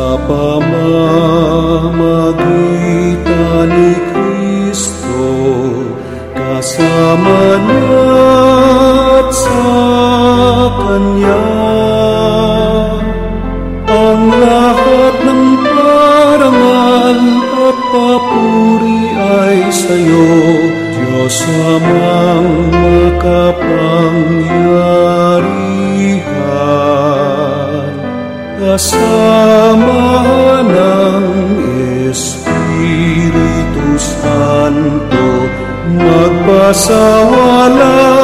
sa Kristo kasama niya't sa Kanya ang lahat ng parangal at papuri ay Diyos amang makapangyarihan Kasama ng Espiritu Santo, magpasawala